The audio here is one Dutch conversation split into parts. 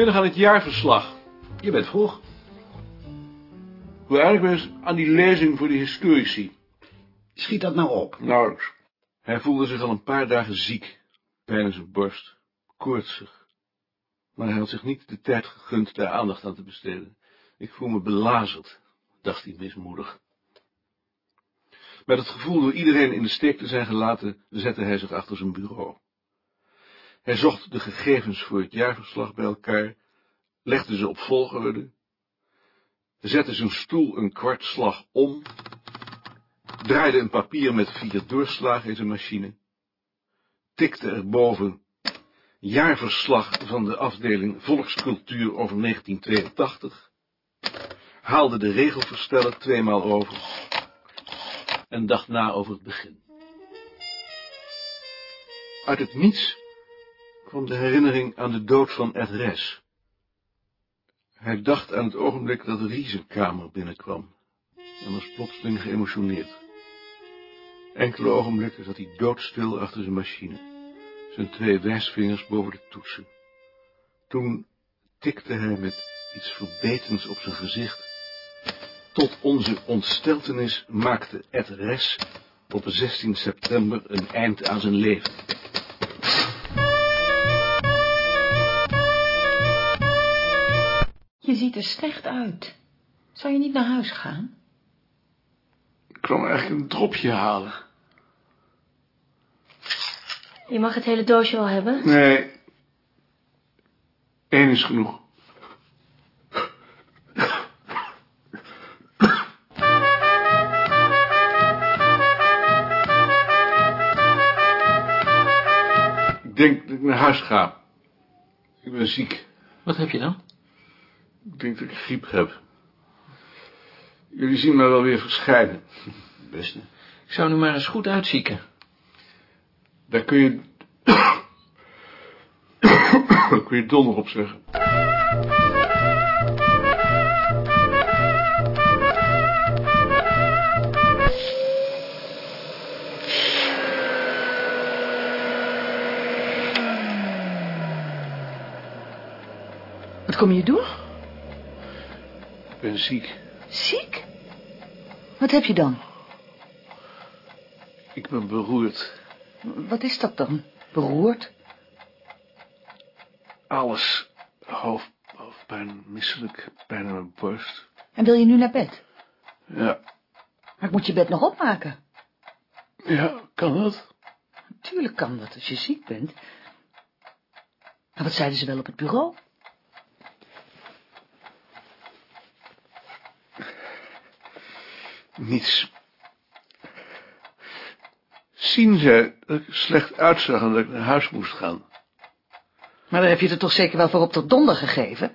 vanmiddag aan het jaarverslag. Je bent vroeg. Wil eigenlijk eens aan die lezing voor de historici. Schiet dat nou op. Nauwelijks. Hij voelde zich al een paar dagen ziek. Pijn in zijn borst. Koortsig. Maar hij had zich niet de tijd gegund daar aandacht aan te besteden. Ik voel me belazerd, dacht hij mismoedig. Met het gevoel door iedereen in de steek te zijn gelaten, zette hij zich achter zijn bureau. Hij zocht de gegevens voor het jaarverslag bij elkaar, legde ze op volgorde, zette zijn stoel een kwartslag om, draaide een papier met vier doorslagen in zijn machine, tikte erboven jaarverslag van de afdeling Volkscultuur over 1982, haalde de regelversteller tweemaal over en dacht na over het begin. Uit het niets kwam de herinnering aan de dood van Ed Res. Hij dacht aan het ogenblik dat kamer binnenkwam en was plotseling geëmotioneerd. Enkele ogenblikken zat hij doodstil achter zijn machine, zijn twee wijsvingers boven de toetsen. Toen tikte hij met iets verbetens op zijn gezicht. Tot onze ontsteltenis maakte Ed Res op 16 september een eind aan zijn leven. Je ziet er slecht uit. Zou je niet naar huis gaan? Ik kwam eigenlijk een dropje halen. Je mag het hele doosje wel hebben. Nee. Eén is genoeg. Ik denk dat ik naar huis ga. Ik ben ziek. Wat heb je dan? Ik denk dat ik griep heb. Jullie zien me wel weer verschijnen. Beste. Ik zou nu maar eens goed uitzieken. Daar kun je... Daar kun je donder op zeggen. Wat kom je doen? Ik ben ziek. Ziek? Wat heb je dan? Ik ben beroerd. Wat is dat dan? Beroerd? Alles. Hoofd, hoofdpijn, misselijk, pijn in mijn borst. En wil je nu naar bed? Ja. Maar ik moet je bed nog opmaken. Ja, kan dat? Natuurlijk kan dat als je ziek bent. Maar wat zeiden ze wel op het bureau? Niets. Zien ze dat ik slecht uitzag en dat ik naar huis moest gaan. Maar dan heb je er toch zeker wel voor op tot donder gegeven?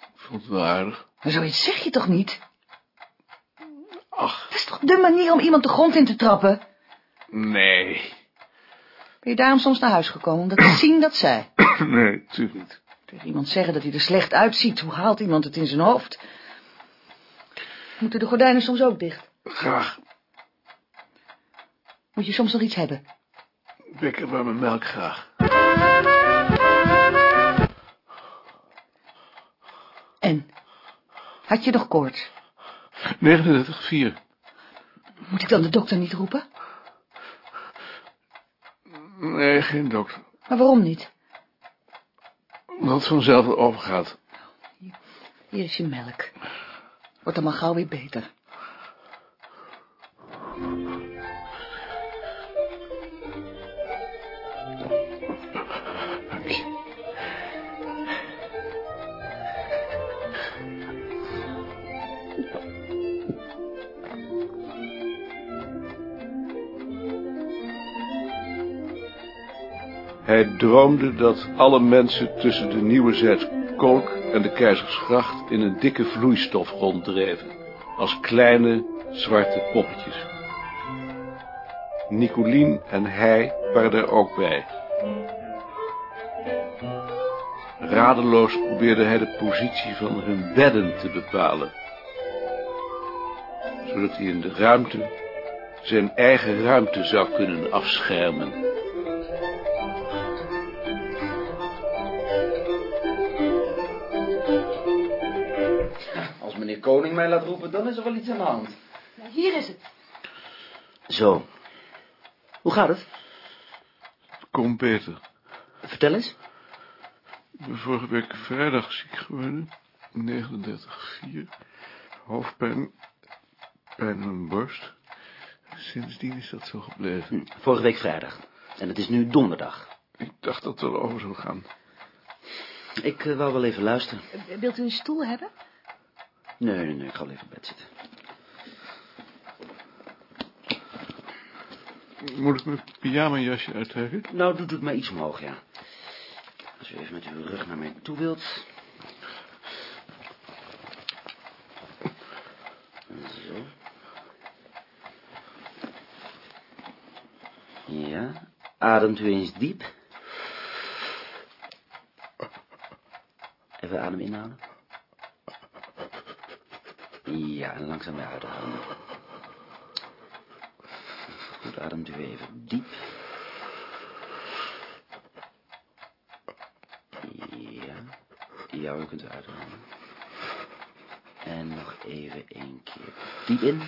Ik vond het wel aardig. Maar zoiets zeg je toch niet? Ach, Dat is toch de manier om iemand de grond in te trappen? nee. Ben je daarom soms naar huis gekomen, omdat ze zien dat zij? nee, natuurlijk niet. Tegen iemand zeggen dat hij er slecht uitziet, hoe haalt iemand het in zijn hoofd? Moeten de gordijnen soms ook dicht? Graag. Moet je soms nog iets hebben? Wekker mijn melk graag. En? Had je nog koorts? 39,4. Moet ik dan de dokter niet roepen? Nee, geen dokter. Maar waarom niet? Omdat het vanzelf overgaat. Hier is je melk. Wordt maar gauw weer beter. Hij droomde dat alle mensen tussen de Nieuwe Kolk en de Keizersgracht in een dikke vloeistof ronddreven, als kleine zwarte poppetjes. Nicolien en hij waren er ook bij. Radeloos probeerde hij de positie van hun bedden te bepalen, zodat hij in de ruimte zijn eigen ruimte zou kunnen afschermen. Koning mij laat roepen, dan is er wel iets aan de hand. Hier is het. Zo. Hoe gaat het? Kom, Peter. Vertel eens. Ik ben vorige week vrijdag ziek geworden. 39,4. Hoofdpijn. Pijn in mijn borst. Sindsdien is dat zo gebleven. Hm, vorige week vrijdag. En het is nu donderdag. Ik dacht dat het wel over zou gaan. Ik eh, wou wel even luisteren. Wilt u een stoel hebben? Nee, nee, nee, ik ga even op bed zitten. Moet ik mijn pyjama-jasje uittrekken? Nou, doet het maar iets omhoog, ja. Als u even met uw rug naar mij toe wilt. Zo. Ja. Ademt u eens diep. Even adem inhalen. Ja, en langzaam weer uithalen. Goed, ademt u even diep. Ja. Ja, u kunt uithalen. En nog even één keer diep in.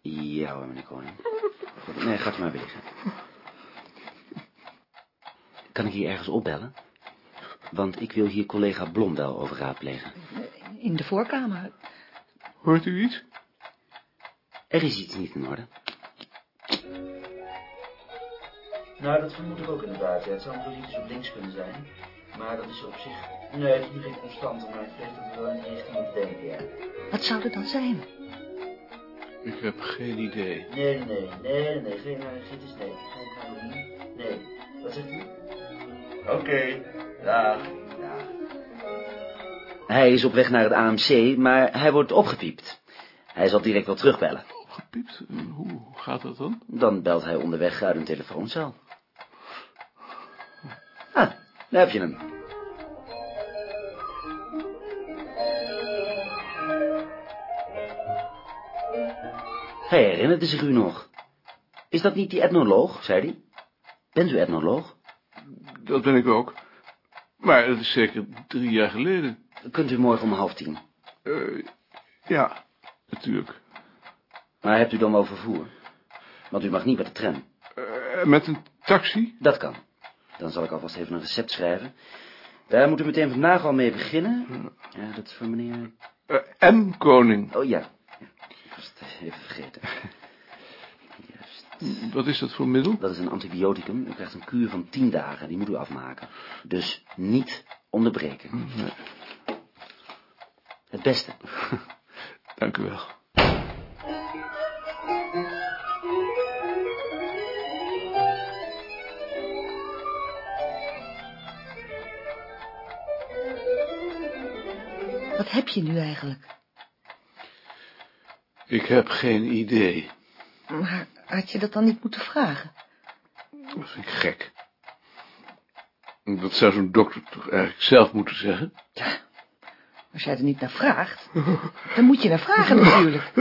Ja hoor, meneer Koning. Nee, gaat maar wegen. Kan ik hier ergens opbellen? Want ik wil hier collega Blondel over raadplegen. In de voorkamer. Hoort u iets? Er is iets niet in orde. Nou, dat vermoed ik ook inderdaad. Ja. Het zou een iets op links kunnen zijn. Maar dat is op zich... Nee, het is niet geen constante, maar ik weet dat we wel in die richting moeten denken, ja. Wat zou er dan zijn? Ik heb geen idee. Nee, nee, nee, nee, nee, geen laryngitis, nee. Geen Caroline, nee. Wat zegt u? Oké, dag. Dag. Hij is op weg naar het AMC, maar hij wordt opgepiept. Hij zal direct wel terugbellen. Gepiept? En Hoe gaat dat dan? Dan belt hij onderweg uit een telefooncel. Ah, daar heb je hem. Hij herinnerde zich u nog. Is dat niet die etnoloog, zei hij? Bent u etnoloog? Dat ben ik ook. Maar dat is zeker drie jaar geleden. Kunt u morgen om half tien. Eh, ja, natuurlijk. Maar hebt u dan wel vervoer? Want u mag niet met de tram. Eh, met een taxi? Dat kan. Dan zal ik alvast even een recept schrijven. Daar moet u meteen vandaag al mee beginnen. Ja, dat is voor meneer... Eh, M. Koning. Oh ja. ja. Ik was het even vergeten. Wat is dat voor middel? Dat is een antibioticum. U krijgt een kuur van tien dagen. Die moet u afmaken. Dus niet onderbreken. Nee, Het beste. dank u wel. Wat heb je nu eigenlijk? Ik heb geen idee. Maar had je dat dan niet moeten vragen? Dat vind ik gek. Dat zou zo'n dokter toch eigenlijk zelf moeten zeggen? Ja, als jij er niet naar vraagt, dan moet je naar vragen natuurlijk.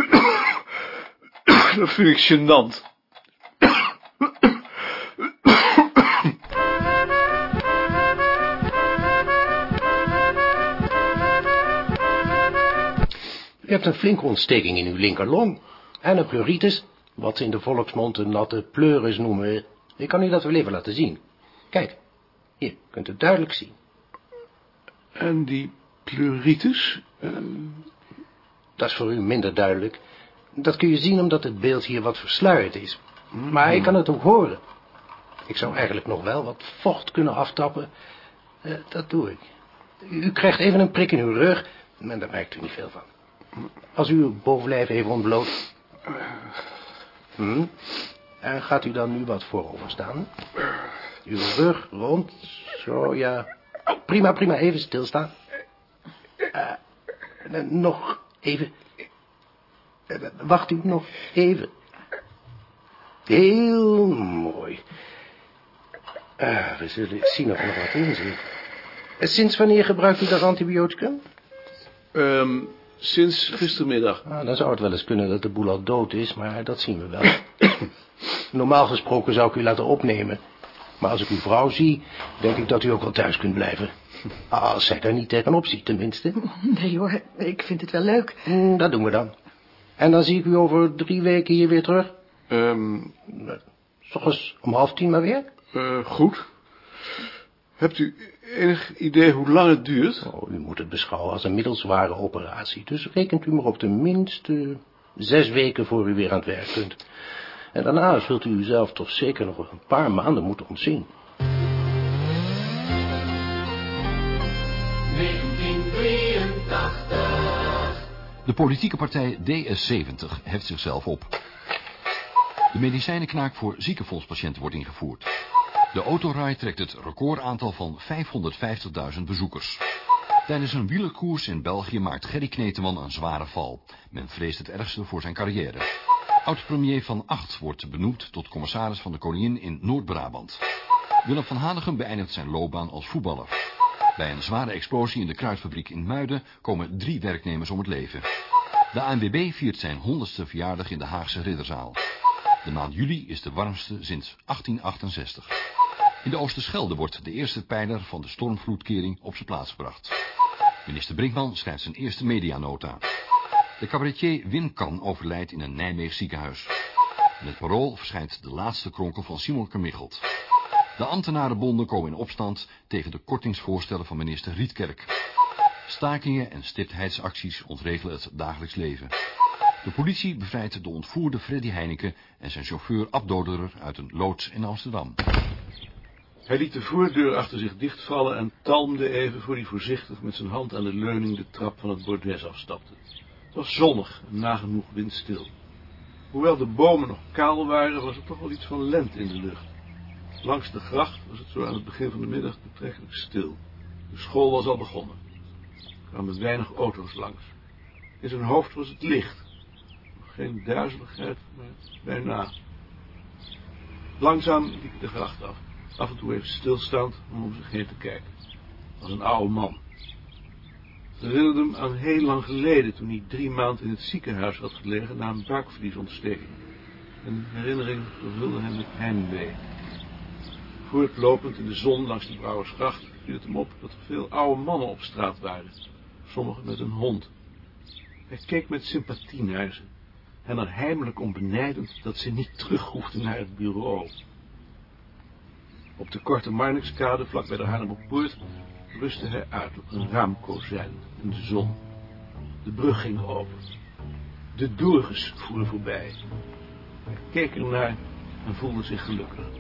Dat vind ik gênant. U hebt een flinke ontsteking in uw linkerlong. En een pleuritis, wat ze in de volksmond een natte pleuris noemen. Ik kan u dat wel even laten zien. Kijk, hier, kunt u duidelijk zien. En die pleuritis? Eh, Dat is voor u minder duidelijk. Dat kun je zien omdat het beeld hier wat versluierd is. Maar ik kan het ook horen. Ik zou eigenlijk nog wel wat vocht kunnen aftappen. Eh, dat doe ik. U krijgt even een prik in uw rug, maar daar merkt u niet veel van. Als u uw bovenlijf even ontbloot. Hm? En gaat u dan nu wat voorover staan? Uw rug rond. Zo, ja. Prima, prima. Even stilstaan. Eh, nog even. Eh, Wacht u nog even. Heel mooi. We zullen zien of er nog wat in Sinds wanneer gebruikt u dat antibioticum? ehm, sinds gistermiddag. Nou, dan zou het wel eens kunnen dat de boel al dood is, maar dat zien we wel. Normaal gesproken zou ik u laten opnemen. Maar als ik uw vrouw zie, denk ik dat u ook wel thuis kunt blijven. Als zij daar niet tegenop ziet, tenminste. Nee hoor, ik vind het wel leuk. Hm, dat doen we dan. En dan zie ik u over drie weken hier weer terug. Ehm, eens om half tien maar weer. eh, goed. Hebt u enig idee hoe lang het duurt? Oh, u moet het beschouwen als een middelzware operatie. Dus rekent u maar op de minste zes weken voor u weer aan het werk kunt. En daarna zult u uzelf toch zeker nog een paar maanden moeten ontzien. De politieke partij DS70 heft zichzelf op. De medicijnenknaak voor ziekenfondspatiënten wordt ingevoerd. De autorij trekt het recordaantal van 550.000 bezoekers. Tijdens een wielerkoers in België maakt Gerry Kneteman een zware val. Men vreest het ergste voor zijn carrière. Oud-premier Van Acht wordt benoemd tot commissaris van de koningin in Noord-Brabant. Willem van Hanegem beëindigt zijn loopbaan als voetballer. Bij een zware explosie in de kruidfabriek in Muiden komen drie werknemers om het leven. De ANWB viert zijn honderdste verjaardag in de Haagse Ridderzaal. De maand juli is de warmste sinds 1868. In de Oosterschelde wordt de eerste pijler van de stormvloedkering op zijn plaats gebracht. Minister Brinkman schrijft zijn eerste medianota. De cabaretier Winkan overlijdt in een Nijmeegs ziekenhuis. In het parool verschijnt de laatste kronkel van Simon Kamichelt. De ambtenarenbonden komen in opstand tegen de kortingsvoorstellen van minister Rietkerk. Stakingen en stiptheidsacties ontregelen het dagelijks leven. De politie bevrijdt de ontvoerde Freddy Heineken en zijn chauffeur Abdoderer uit een loods in Amsterdam. Hij liet de voordeur achter zich dichtvallen en talmde even voor hij voorzichtig met zijn hand aan de leuning de trap van het bordes afstapte. Het was zonnig en nagenoeg windstil. Hoewel de bomen nog kaal waren, was er toch wel iets van lente in de lucht. Langs de gracht was het zo aan het begin van de middag betrekkelijk stil. De school was al begonnen. Er kwamen weinig auto's langs. In zijn hoofd was het licht. Nog geen duizeligheid, maar bijna. Langzaam liep de gracht af. Af en toe even stilstaand om om zich heen te kijken. Als een oude man. Het herinnerde hem aan heel lang geleden, toen hij drie maanden in het ziekenhuis had gelegen na een buikvliesontsteking. Een herinnering vervulde hem met heimwee. Voortlopend in de zon langs de Brouwersgracht viel hem op dat er veel oude mannen op straat waren. Sommigen met een hond. Hij keek met sympathie naar ze. En er heimelijk om benijdend dat ze niet terug hoefden naar het bureau. Op de korte Marnixkade, vlak bij de Haarlemmerpoort, rustte hij uit op een raamkozijn in de zon. De brug ging open. De doorges voeren voorbij. Hij keek ernaar en voelde zich gelukkig.